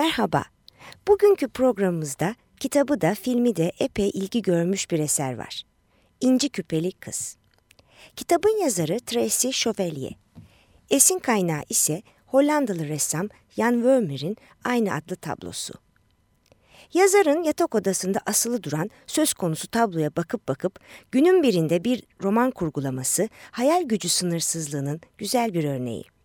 Merhaba. Bugünkü programımızda kitabı da filmi de epey ilgi görmüş bir eser var. İnci Küpeli Kız. Kitabın yazarı Tracy Chevalier. Esin kaynağı ise Hollandalı ressam Jan Vermeer'in aynı adlı tablosu. Yazarın yatak odasında asılı duran söz konusu tabloya bakıp bakıp günün birinde bir roman kurgulaması hayal gücü sınırsızlığının güzel bir örneği.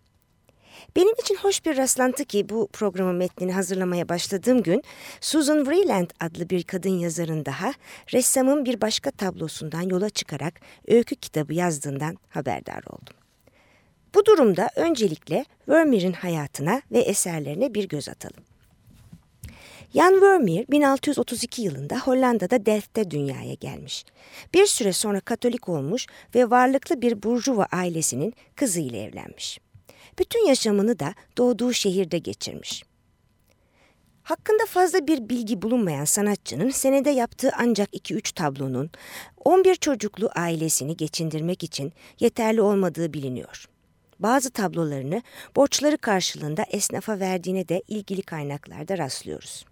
Benim için hoş bir rastlantı ki bu programın metnini hazırlamaya başladığım gün Susan Vreeland adlı bir kadın yazarın daha ressamın bir başka tablosundan yola çıkarak öykü kitabı yazdığından haberdar oldum. Bu durumda öncelikle Vermeer'in hayatına ve eserlerine bir göz atalım. Jan Vermeer 1632 yılında Hollanda'da Delft'te dünyaya gelmiş. Bir süre sonra Katolik olmuş ve varlıklı bir burjuva ailesinin kızı ile evlenmiş. Bütün yaşamını da doğduğu şehirde geçirmiş. Hakkında fazla bir bilgi bulunmayan sanatçının senede yaptığı ancak 2-3 tablonun 11 çocuklu ailesini geçindirmek için yeterli olmadığı biliniyor. Bazı tablolarını borçları karşılığında esnafa verdiğine de ilgili kaynaklarda rastlıyoruz.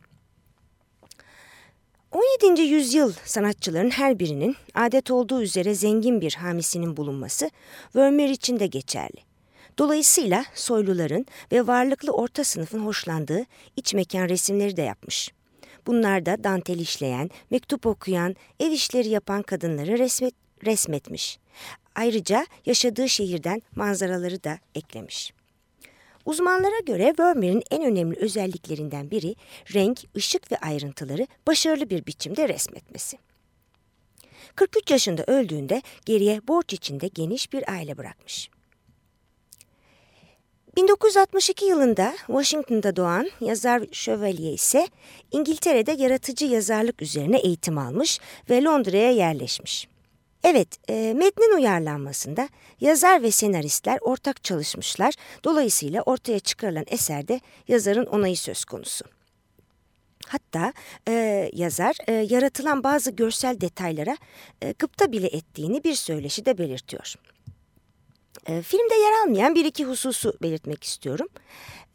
17. yüzyıl sanatçıların her birinin adet olduğu üzere zengin bir hamisinin bulunması Vermeer için de geçerli. Dolayısıyla soyluların ve varlıklı orta sınıfın hoşlandığı iç mekan resimleri de yapmış. Bunlar da dantel işleyen, mektup okuyan, ev işleri yapan kadınları resmet, resmetmiş. Ayrıca yaşadığı şehirden manzaraları da eklemiş. Uzmanlara göre Vermeer'in en önemli özelliklerinden biri renk, ışık ve ayrıntıları başarılı bir biçimde resmetmesi. 43 yaşında öldüğünde geriye borç içinde geniş bir aile bırakmış. 1962 yılında Washington'da doğan yazar Chevalier ise İngiltere'de yaratıcı yazarlık üzerine eğitim almış ve Londra'ya yerleşmiş. Evet, e, metnin uyarlanmasında yazar ve senaristler ortak çalışmışlar. Dolayısıyla ortaya çıkarılan eserde yazarın onayı söz konusu. Hatta e, yazar e, yaratılan bazı görsel detaylara e, gıpta bile ettiğini bir söyleşi de belirtiyor. E, filmde yer almayan bir iki hususu belirtmek istiyorum.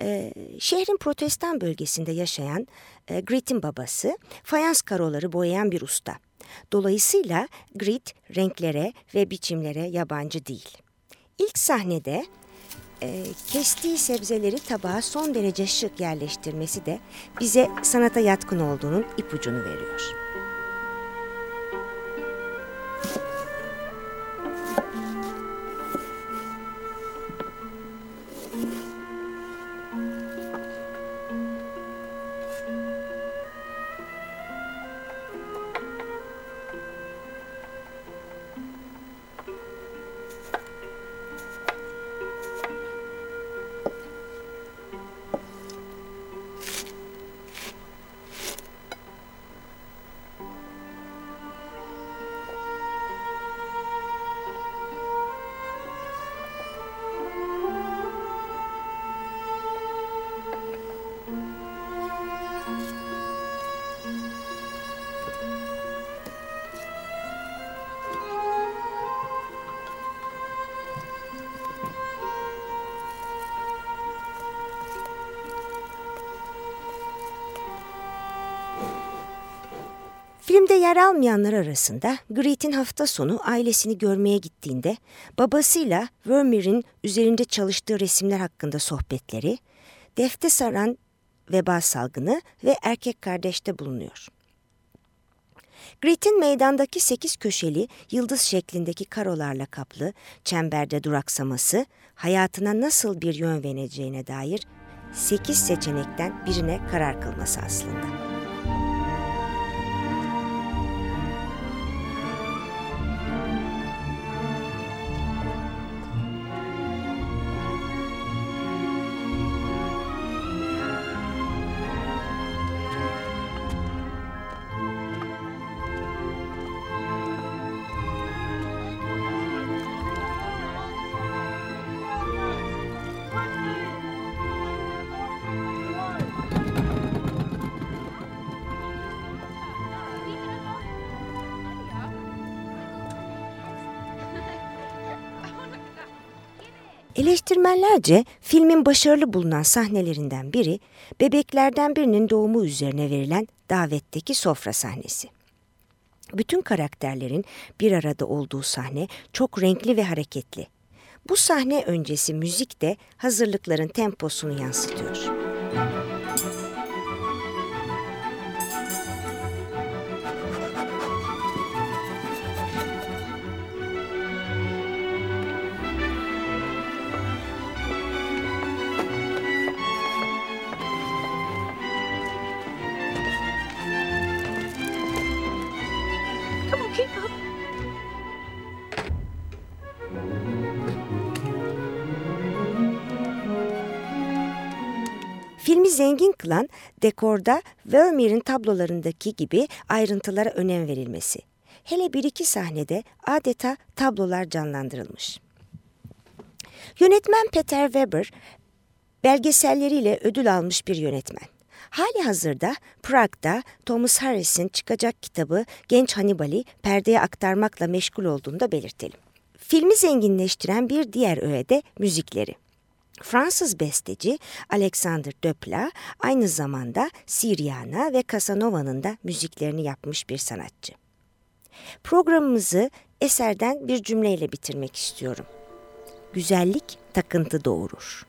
E, şehrin protestan bölgesinde yaşayan e, Grit'in babası fayans karoları boyayan bir usta. Dolayısıyla Grit renklere ve biçimlere yabancı değil. İlk sahnede e, kestiği sebzeleri tabağa son derece şık yerleştirmesi de bize sanata yatkın olduğunun ipucunu veriyor. Filmde yer almayanlar arasında Greet'in hafta sonu ailesini görmeye gittiğinde babasıyla Vermeer'in üzerinde çalıştığı resimler hakkında sohbetleri, defte saran veba salgını ve erkek kardeşte bulunuyor. Greet'in meydandaki sekiz köşeli yıldız şeklindeki karolarla kaplı çemberde duraksaması hayatına nasıl bir yön vereceğine dair sekiz seçenekten birine karar kılması aslında. Eleştirmenlerce filmin başarılı bulunan sahnelerinden biri bebeklerden birinin doğumu üzerine verilen davetteki sofra sahnesi. Bütün karakterlerin bir arada olduğu sahne çok renkli ve hareketli. Bu sahne öncesi müzik de hazırlıkların temposunu yansıtıyor. Filmi zengin kılan dekorda Vermeer'in tablolarındaki gibi ayrıntılara önem verilmesi. Hele bir iki sahnede adeta tablolar canlandırılmış. Yönetmen Peter Weber belgeselleriyle ödül almış bir yönetmen. Hali hazırda Prag'da Thomas Harris'in çıkacak kitabı Genç Hannibal'i perdeye aktarmakla meşgul olduğunu da belirtelim. Filmi zenginleştiren bir diğer öğe de müzikleri. Fransız besteci Alexander Döpla aynı zamanda Siriana ve Casanova'nın da müziklerini yapmış bir sanatçı. Programımızı eserden bir cümleyle bitirmek istiyorum. Güzellik takıntı doğurur.